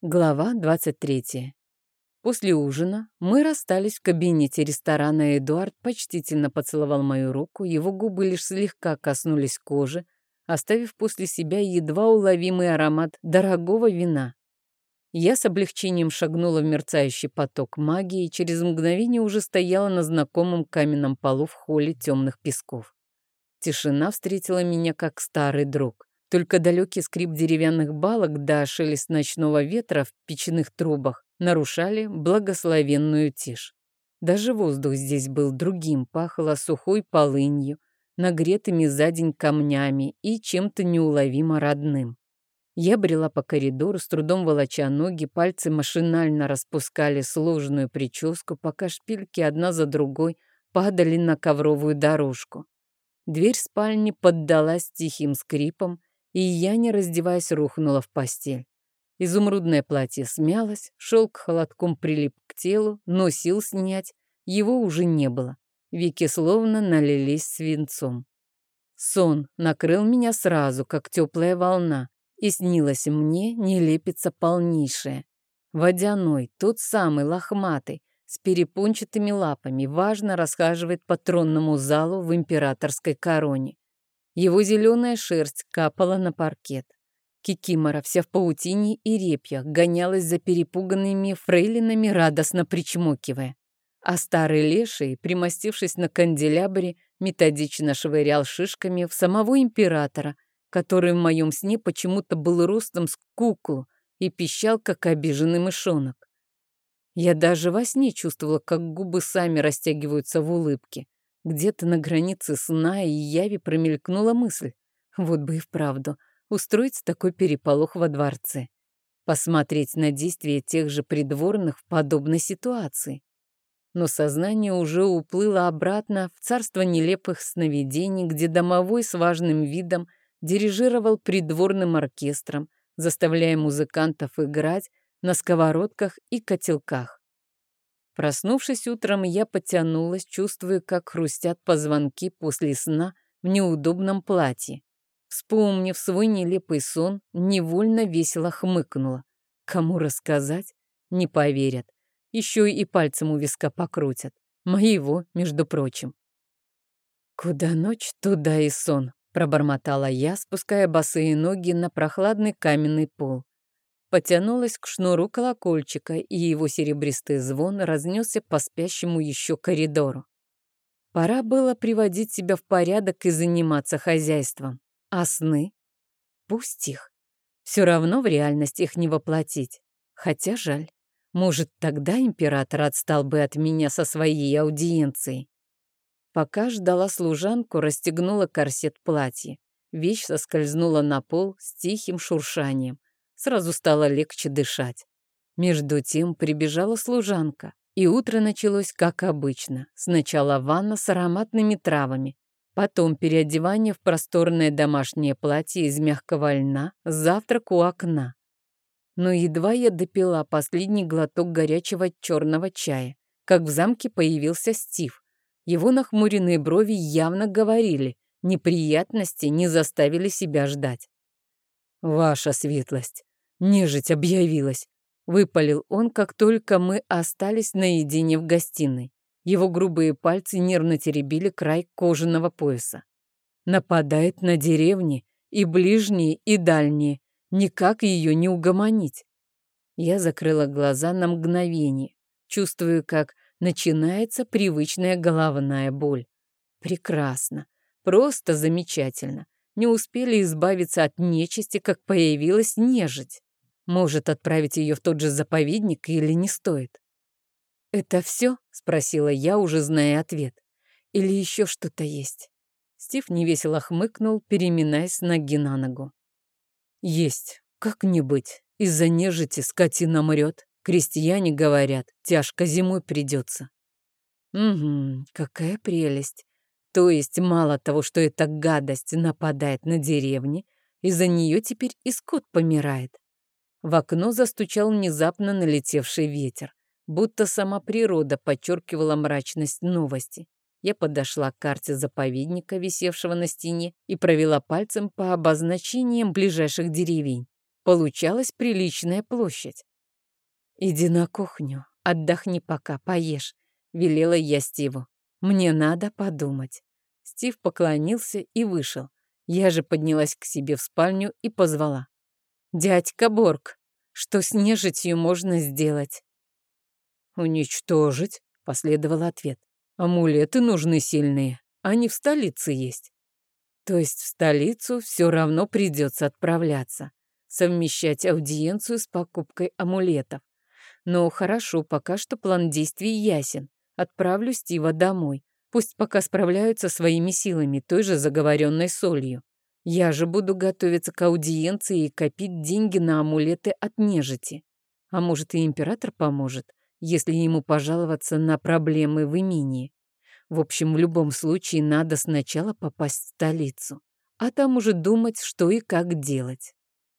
Глава 23. После ужина мы расстались в кабинете ресторана, Эдуард почтительно поцеловал мою руку, его губы лишь слегка коснулись кожи, оставив после себя едва уловимый аромат дорогого вина. Я с облегчением шагнула в мерцающий поток магии и через мгновение уже стояла на знакомом каменном полу в холле темных песков. Тишина встретила меня как старый друг. Только далекий скрип деревянных балок да шелест ночного ветра в печных трубах нарушали благословенную тишь. Даже воздух здесь был другим, пахло сухой полынью, нагретыми за день камнями и чем-то неуловимо родным. Я брела по коридору, с трудом волоча ноги, пальцы машинально распускали сложную прическу, пока шпильки одна за другой падали на ковровую дорожку. Дверь спальни поддалась тихим скрипом, и я, не раздеваясь, рухнула в постель. Изумрудное платье смялось, шелк холодком прилип к телу, но сил снять его уже не было. Веки словно налились свинцом. Сон накрыл меня сразу, как теплая волна, и снилось мне нелепица полнейшая. Водяной, тот самый лохматый, с перепончатыми лапами, важно расхаживает по тронному залу в императорской короне. Его зеленая шерсть капала на паркет. Кикимора, вся в паутине и репьях, гонялась за перепуганными фрейлинами, радостно причмокивая. А старый леший, примостившись на канделябре, методично швырял шишками в самого императора, который в моем сне почему-то был ростом с куклу и пищал, как обиженный мышонок. Я даже во сне чувствовала, как губы сами растягиваются в улыбке. Где-то на границе сна и яви промелькнула мысль. Вот бы и вправду устроить такой переполох во дворце. Посмотреть на действия тех же придворных в подобной ситуации. Но сознание уже уплыло обратно в царство нелепых сновидений, где домовой с важным видом дирижировал придворным оркестром, заставляя музыкантов играть на сковородках и котелках. Проснувшись утром, я потянулась, чувствуя, как хрустят позвонки после сна в неудобном платье. Вспомнив свой нелепый сон, невольно весело хмыкнула. Кому рассказать? Не поверят. Еще и пальцем у виска покрутят. Моего, между прочим. «Куда ночь, туда и сон», — пробормотала я, спуская босые ноги на прохладный каменный пол потянулась к шнуру колокольчика, и его серебристый звон разнесся по спящему еще коридору. Пора было приводить себя в порядок и заниматься хозяйством. А сны? Пусть их. Все равно в реальность их не воплотить. Хотя жаль. Может, тогда император отстал бы от меня со своей аудиенцией. Пока ждала служанку, расстегнула корсет платья. Вещь соскользнула на пол с тихим шуршанием. Сразу стало легче дышать. Между тем прибежала служанка, и утро началось как обычно. Сначала ванна с ароматными травами, потом переодевание в просторное домашнее платье из мягкого льна, завтрак у окна. Но едва я допила последний глоток горячего черного чая, как в замке появился Стив. Его нахмуренные брови явно говорили, неприятности не заставили себя ждать. «Ваша светлость, Нежить объявилась. Выпалил он, как только мы остались наедине в гостиной. Его грубые пальцы нервно теребили край кожаного пояса. Нападает на деревни, и ближние, и дальние. Никак ее не угомонить. Я закрыла глаза на мгновение, чувствую, как начинается привычная головная боль. Прекрасно, просто замечательно. Не успели избавиться от нечисти, как появилась нежить. Может, отправить ее в тот же заповедник или не стоит? «Это все?» — спросила я, уже зная ответ. «Или еще что-то есть?» Стив невесело хмыкнул, переминаясь ноги на ногу. «Есть. Как не быть. Из-за нежити скотина мрет. Крестьяне говорят, тяжко зимой придется». «Угу, какая прелесть. То есть мало того, что эта гадость нападает на деревни, из-за нее теперь и скот помирает. В окно застучал внезапно налетевший ветер, будто сама природа подчеркивала мрачность новости. Я подошла к карте заповедника, висевшего на стене, и провела пальцем по обозначениям ближайших деревень. получалась приличная площадь. «Иди на кухню, отдохни пока, поешь», — велела я Стиву. «Мне надо подумать». Стив поклонился и вышел. Я же поднялась к себе в спальню и позвала. «Дядька Борг, что с нежитью можно сделать?» «Уничтожить», — последовал ответ. «Амулеты нужны сильные, они в столице есть». То есть в столицу все равно придется отправляться, совмещать аудиенцию с покупкой амулетов. Но хорошо, пока что план действий ясен. Отправлю Стива домой. Пусть пока справляются своими силами, той же заговоренной солью. Я же буду готовиться к аудиенции и копить деньги на амулеты от нежити. А может, и император поможет, если ему пожаловаться на проблемы в имении. В общем, в любом случае надо сначала попасть в столицу, а там уже думать, что и как делать.